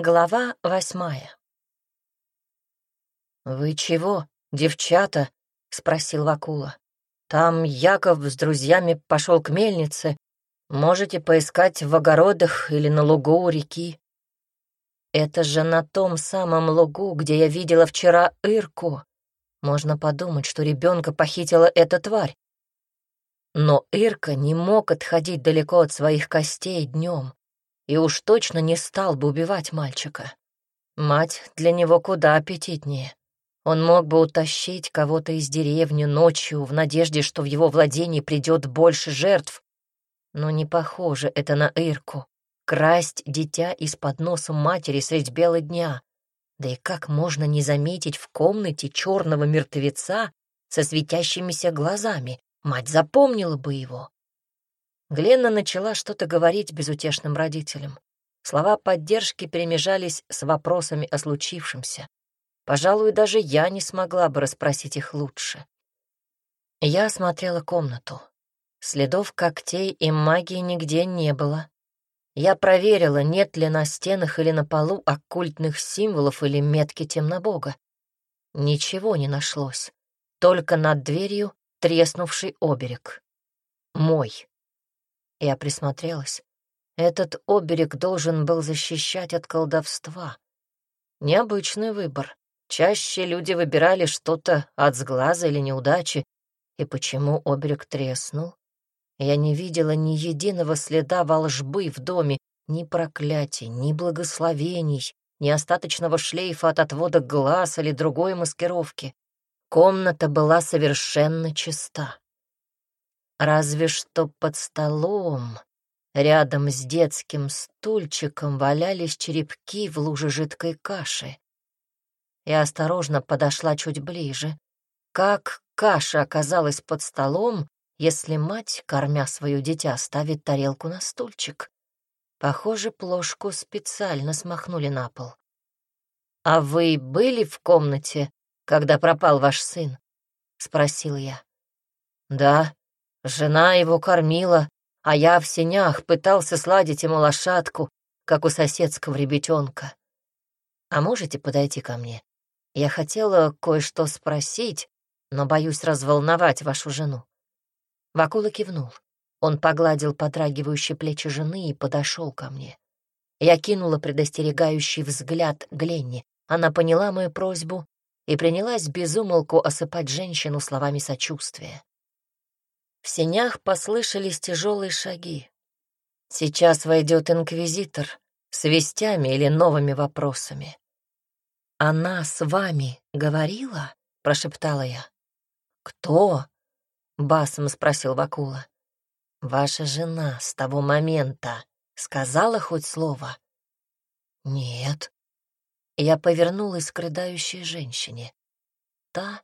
Глава восьмая. «Вы чего, девчата?» — спросил Вакула. «Там Яков с друзьями пошел к мельнице. Можете поискать в огородах или на лугу у реки». «Это же на том самом лугу, где я видела вчера Ирку. Можно подумать, что ребенка похитила эта тварь. Но Ирка не мог отходить далеко от своих костей днем и уж точно не стал бы убивать мальчика. Мать для него куда аппетитнее. Он мог бы утащить кого-то из деревни ночью в надежде, что в его владении придет больше жертв. Но не похоже это на Ирку. Красть дитя из-под носа матери средь бела дня. Да и как можно не заметить в комнате черного мертвеца со светящимися глазами? Мать запомнила бы его. Гленна начала что-то говорить безутешным родителям. Слова поддержки перемежались с вопросами о случившемся. Пожалуй, даже я не смогла бы расспросить их лучше. Я осмотрела комнату. Следов когтей и магии нигде не было. Я проверила, нет ли на стенах или на полу оккультных символов или метки темнобога. Ничего не нашлось, только над дверью треснувший оберег. Мой. Я присмотрелась. Этот оберег должен был защищать от колдовства. Необычный выбор. Чаще люди выбирали что-то от сглаза или неудачи. И почему оберег треснул? Я не видела ни единого следа волжбы в доме, ни проклятий, ни благословений, ни остаточного шлейфа от отвода глаз или другой маскировки. Комната была совершенно чиста. Разве что под столом, рядом с детским стульчиком, валялись черепки в луже жидкой каши. Я осторожно подошла чуть ближе. Как каша оказалась под столом, если мать, кормя свое дитя, ставит тарелку на стульчик? Похоже, плошку специально смахнули на пол. «А вы были в комнате, когда пропал ваш сын?» — спросил я. «Да», Жена его кормила, а я в сенях пытался сладить ему лошадку, как у соседского ребятенка. А можете подойти ко мне? Я хотела кое-что спросить, но боюсь разволновать вашу жену. Вакула кивнул. Он погладил подрагивающие плечи жены и подошел ко мне. Я кинула предостерегающий взгляд Гленни. Она поняла мою просьбу и принялась безумолку осыпать женщину словами сочувствия. В сенях послышались тяжелые шаги. Сейчас войдет инквизитор с вестями или новыми вопросами. «Она с вами говорила?» — прошептала я. «Кто?» — басом спросил Вакула. «Ваша жена с того момента сказала хоть слово?» «Нет». Я повернулась к рыдающей женщине. Та,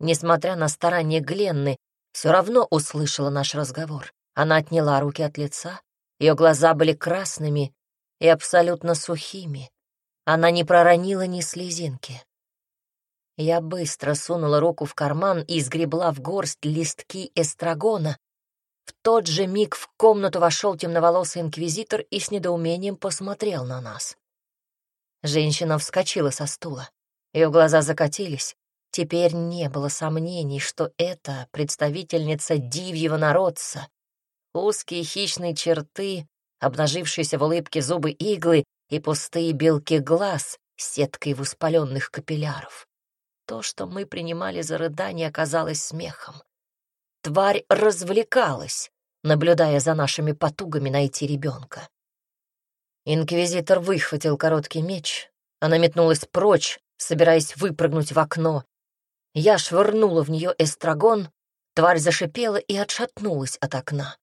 несмотря на старания Гленны, все равно услышала наш разговор. Она отняла руки от лица, ее глаза были красными и абсолютно сухими. Она не проронила ни слезинки. Я быстро сунула руку в карман и сгребла в горсть листки эстрагона. В тот же миг в комнату вошел темноволосый инквизитор и с недоумением посмотрел на нас. Женщина вскочила со стула. Ее глаза закатились. Теперь не было сомнений, что это представительница дивьего народца. Узкие хищные черты, обнажившиеся в улыбке зубы иглы и пустые белки глаз с сеткой воспаленных капилляров. То, что мы принимали за рыдание, оказалось смехом. Тварь развлекалась, наблюдая за нашими потугами найти ребенка. Инквизитор выхватил короткий меч, она метнулась прочь, собираясь выпрыгнуть в окно, я швырнула в нее эстрагон, тварь зашипела и отшатнулась от окна.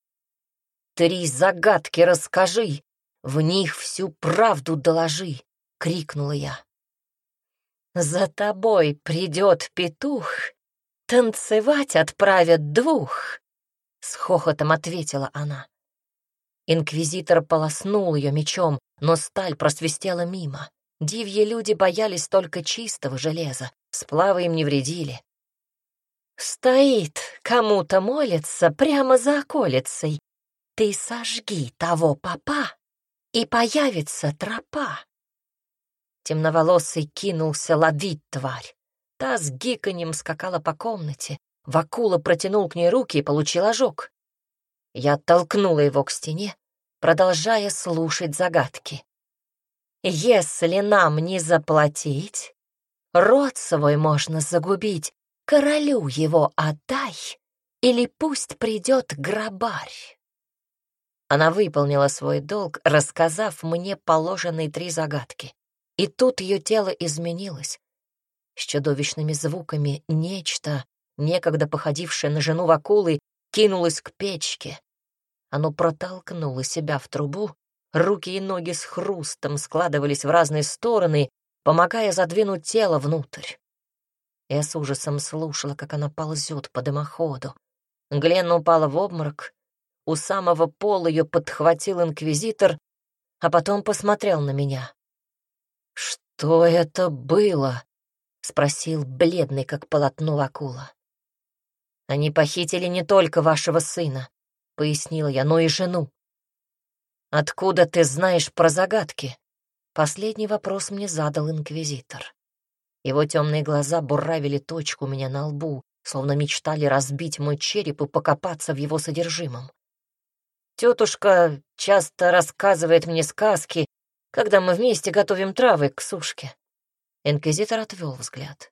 «Три загадки расскажи, в них всю правду доложи!» — крикнула я. «За тобой придет петух, танцевать отправят двух!» — с хохотом ответила она. Инквизитор полоснул ее мечом, но сталь просвистела мимо. Дивьи люди боялись только чистого железа, сплавы им не вредили. «Стоит, кому-то молится прямо за околицей. Ты сожги того папа, и появится тропа». Темноволосый кинулся ловить тварь. Та с гиканьем скакала по комнате. Вакула протянул к ней руки и получил ожог. Я оттолкнула его к стене, продолжая слушать загадки. «Если нам не заплатить, род свой можно загубить, королю его отдай, или пусть придет грабарь». Она выполнила свой долг, рассказав мне положенные три загадки. И тут ее тело изменилось. С чудовищными звуками нечто, некогда походившее на жену Вакулы, кинулось к печке. Оно протолкнуло себя в трубу, руки и ноги с хрустом складывались в разные стороны, помогая задвинуть тело внутрь. Я с ужасом слушала, как она ползет по дымоходу. Гленна упала в обморок, у самого пола ее подхватил инквизитор, а потом посмотрел на меня. «Что это было?» — спросил бледный, как полотно акула. «Они похитили не только вашего сына», — пояснила я, — «но и жену». «Откуда ты знаешь про загадки?» Последний вопрос мне задал инквизитор. Его темные глаза буравили точку у меня на лбу, словно мечтали разбить мой череп и покопаться в его содержимом. Тетушка часто рассказывает мне сказки, когда мы вместе готовим травы к сушке. Инквизитор отвел взгляд.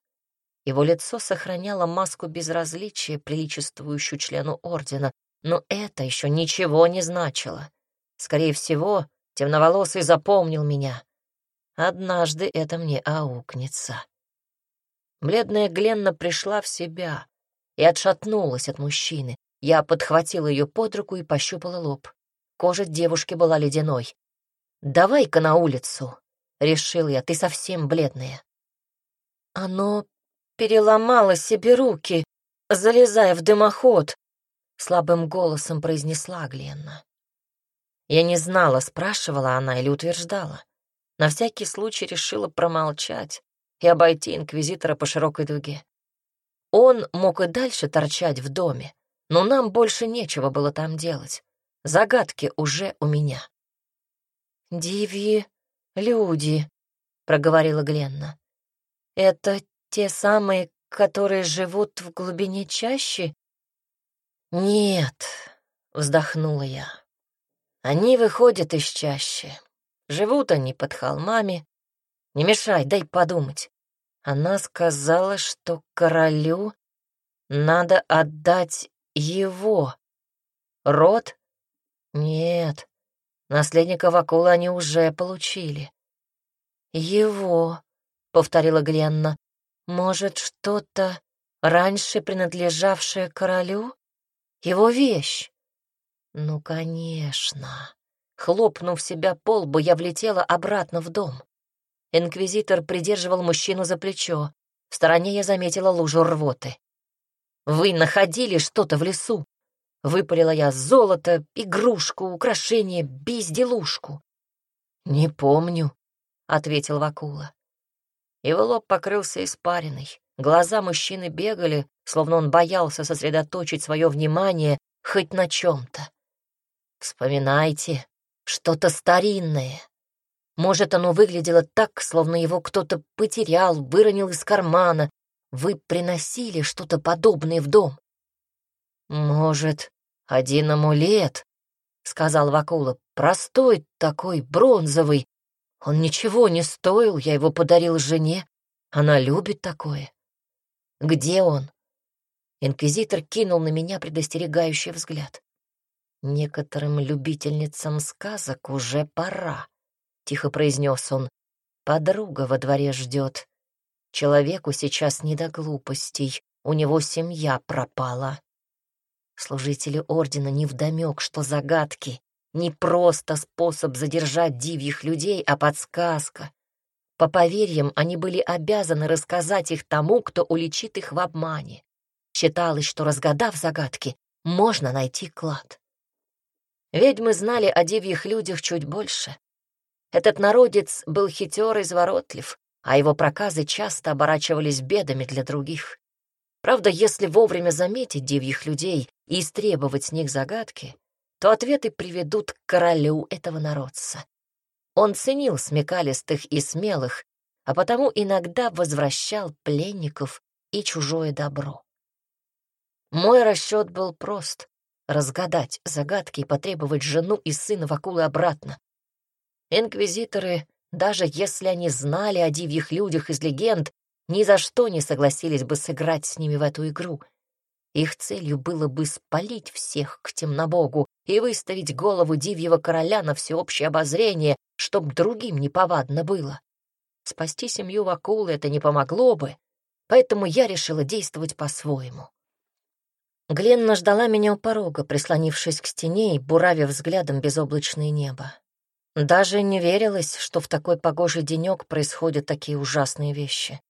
Его лицо сохраняло маску безразличия, приличествующую члену ордена, но это еще ничего не значило. Скорее всего, темноволосый запомнил меня. Однажды это мне аукнется. Бледная Гленна пришла в себя и отшатнулась от мужчины, я подхватила ее под руку и пощупала лоб. Кожа девушки была ледяной. «Давай-ка на улицу», — решил я, — «ты совсем бледная». «Оно переломало себе руки, залезая в дымоход», — слабым голосом произнесла Гленна. Я не знала, спрашивала она или утверждала. На всякий случай решила промолчать и обойти инквизитора по широкой дуге. Он мог и дальше торчать в доме, но нам больше нечего было там делать. Загадки уже у меня. «Дивьи люди», — проговорила Гленна. «Это те самые, которые живут в глубине чащи?» «Нет», — вздохнула я. «Они выходят из чащи. Живут они под холмами. Не мешай, дай подумать. Она сказала, что королю надо отдать его. Род? Нет. Наследника Вакула они уже получили. Его, повторила Гленна. Может, что-то раньше принадлежавшее королю? Его вещь? Ну, конечно. Хлопнув себя по лбу, я влетела обратно в дом. Инквизитор придерживал мужчину за плечо. В стороне я заметила лужу рвоты. «Вы находили что-то в лесу?» Выпалила я золото, игрушку, украшение, безделушку. «Не помню», — ответил Вакула. Его лоб покрылся испариной. Глаза мужчины бегали, словно он боялся сосредоточить свое внимание хоть на чем-то. «Вспоминайте, что-то старинное. Может, оно выглядело так, словно его кто-то потерял, выронил из кармана, вы приносили что-то подобное в дом? Может, один амулет, сказал Вакула, простой такой, бронзовый. Он ничего не стоил, я его подарил жене. Она любит такое. Где он? Инквизитор кинул на меня предостерегающий взгляд. Некоторым любительницам сказок уже пора, тихо произнес он. Подруга во дворе ждет. Человеку сейчас не до глупостей, у него семья пропала. Служители ордена невдомёк, что загадки — не просто способ задержать дивьих людей, а подсказка. По поверьям, они были обязаны рассказать их тому, кто уличит их в обмане. Считалось, что, разгадав загадки, можно найти клад. Ведьмы знали о дивьих людях чуть больше. Этот народец был хитер и изворотлив, а его проказы часто оборачивались бедами для других. Правда, если вовремя заметить дивьих людей и истребовать с них загадки, то ответы приведут к королю этого народца. Он ценил смекалистых и смелых, а потому иногда возвращал пленников и чужое добро. Мой расчет был прост — разгадать загадки и потребовать жену и сына Вакулы обратно. Инквизиторы, даже если они знали о дивьих людях из легенд, ни за что не согласились бы сыграть с ними в эту игру. Их целью было бы спалить всех к темнобогу и выставить голову дивьего короля на всеобщее обозрение, чтоб другим неповадно было. Спасти семью Вакулы это не помогло бы, поэтому я решила действовать по-своему. Гленна ждала меня у порога, прислонившись к стене и буравив взглядом безоблачное небо. Даже не верилось, что в такой погожий денек происходят такие ужасные вещи.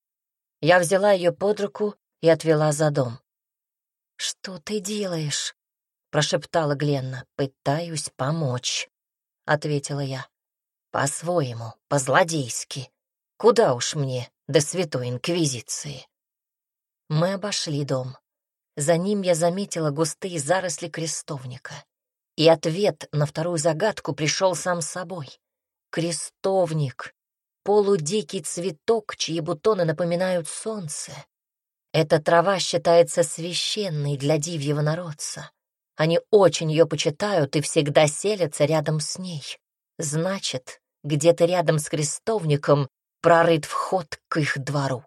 Я взяла ее под руку и отвела за дом. «Что ты делаешь?» — прошептала Гленна. «Пытаюсь помочь», — ответила я. «По-своему, по-злодейски. Куда уж мне до святой инквизиции?» Мы обошли дом. За ним я заметила густые заросли крестовника. И ответ на вторую загадку пришел сам собой. Крестовник полудикий цветок, чьи бутоны напоминают солнце. Эта трава считается священной для дивьего народца. Они очень ее почитают и всегда селятся рядом с ней. Значит, где-то рядом с крестовником прорыт вход к их двору.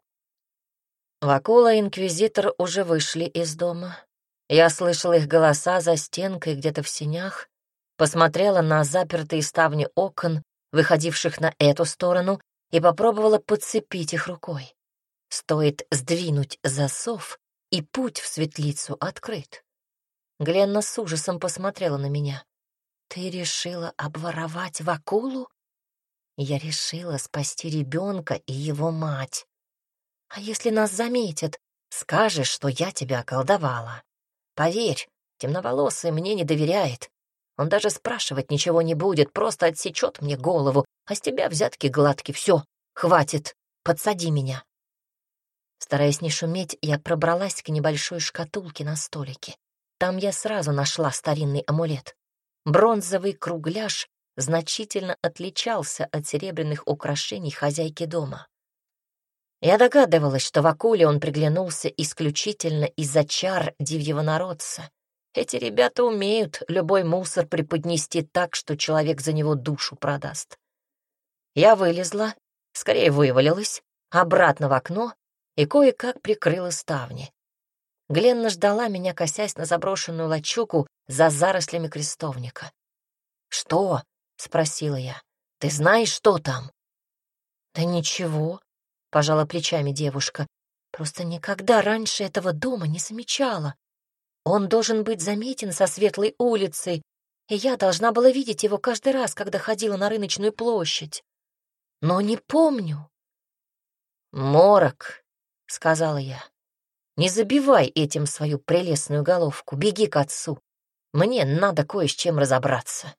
Вакула и Инквизитор уже вышли из дома. Я слышала их голоса за стенкой где-то в сенях, посмотрела на запертые ставни окон, выходивших на эту сторону, и попробовала подцепить их рукой. Стоит сдвинуть засов, и путь в светлицу открыт. Гленна с ужасом посмотрела на меня. «Ты решила обворовать Вакулу?» «Я решила спасти ребенка и его мать. А если нас заметят, скажешь, что я тебя околдовала. Поверь, темноволосый мне не доверяет. Он даже спрашивать ничего не будет, просто отсечет мне голову, а с тебя взятки гладки. Все, хватит, подсади меня. Стараясь не шуметь, я пробралась к небольшой шкатулке на столике. Там я сразу нашла старинный амулет. Бронзовый кругляш значительно отличался от серебряных украшений хозяйки дома. Я догадывалась, что в Акуле он приглянулся исключительно из-за чар дивьего народца. Эти ребята умеют любой мусор преподнести так, что человек за него душу продаст. Я вылезла, скорее вывалилась, обратно в окно и кое-как прикрыла ставни. Гленна ждала меня, косясь на заброшенную лачугу за зарослями крестовника. «Что?» — спросила я. «Ты знаешь, что там?» «Да ничего», — пожала плечами девушка. «Просто никогда раньше этого дома не замечала. Он должен быть заметен со светлой улицей, и я должна была видеть его каждый раз, когда ходила на рыночную площадь. Но не помню. «Морок», — сказала я, — «не забивай этим свою прелестную головку, беги к отцу. Мне надо кое с чем разобраться».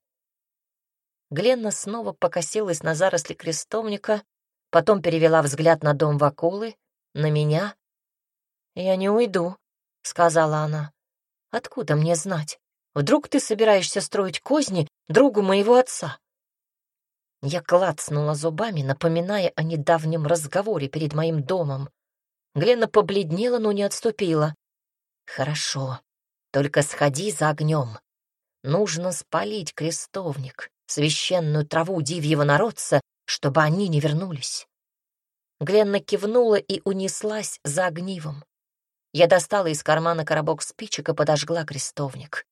Гленна снова покосилась на заросли крестовника, потом перевела взгляд на дом Вакулы, на меня. «Я не уйду», — сказала она. Откуда мне знать? Вдруг ты собираешься строить козни другу моего отца?» Я клацнула зубами, напоминая о недавнем разговоре перед моим домом. Глена побледнела, но не отступила. «Хорошо, только сходи за огнем. Нужно спалить крестовник, священную траву дивьего народца, чтобы они не вернулись». Гленна кивнула и унеслась за огнивом. Я достала из кармана коробок спичек и подожгла крестовник.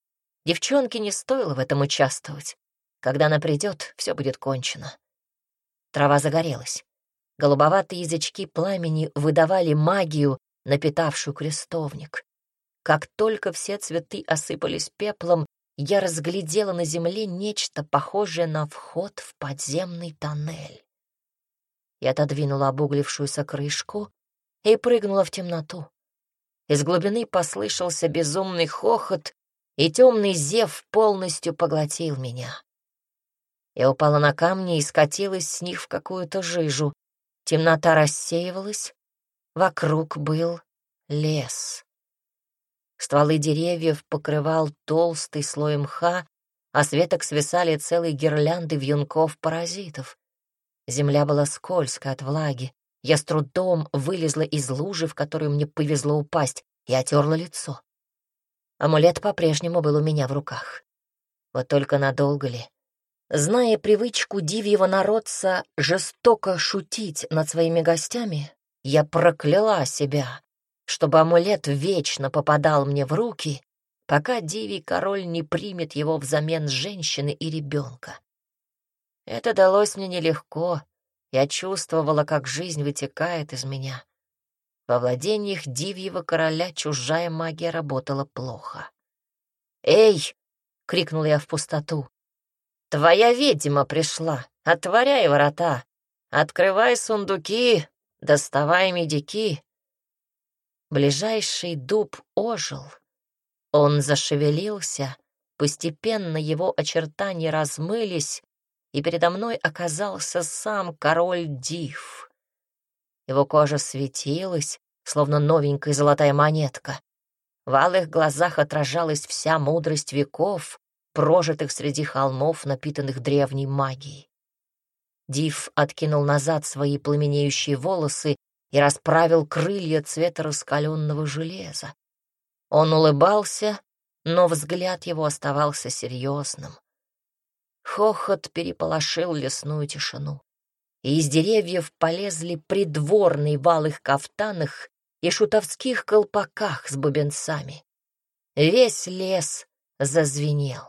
Девчонке не стоило в этом участвовать. Когда она придет, все будет кончено. Трава загорелась. Голубоватые язычки пламени выдавали магию, напитавшую крестовник. Как только все цветы осыпались пеплом, я разглядела на земле нечто похожее на вход в подземный тоннель. Я отодвинула обуглившуюся крышку и прыгнула в темноту. Из глубины послышался безумный хохот, и темный зев полностью поглотил меня. Я упала на камни и скатилась с них в какую-то жижу. Темнота рассеивалась, вокруг был лес. Стволы деревьев покрывал толстый слой мха, а с веток свисали целые гирлянды вьюнков-паразитов. Земля была скользкая от влаги, Я с трудом вылезла из лужи, в которую мне повезло упасть, и отерла лицо. Амулет по-прежнему был у меня в руках. Вот только надолго ли? Зная привычку дивьего народца жестоко шутить над своими гостями, я прокляла себя, чтобы амулет вечно попадал мне в руки, пока дивий король не примет его взамен женщины и ребенка. Это далось мне нелегко, я чувствовала, как жизнь вытекает из меня. Во владениях дивьего короля чужая магия работала плохо. «Эй!» — крикнул я в пустоту. «Твоя ведьма пришла! Отворяй ворота! Открывай сундуки! Доставай медики!» Ближайший дуб ожил. Он зашевелился, постепенно его очертания размылись, и передо мной оказался сам король Див. Его кожа светилась, словно новенькая золотая монетка. В алых глазах отражалась вся мудрость веков, прожитых среди холмов, напитанных древней магией. Див откинул назад свои пламенеющие волосы и расправил крылья цвета раскаленного железа. Он улыбался, но взгляд его оставался серьезным. Хохот переполошил лесную тишину. И из деревьев полезли придворные в алых кафтанах и шутовских колпаках с бубенцами. Весь лес зазвенел.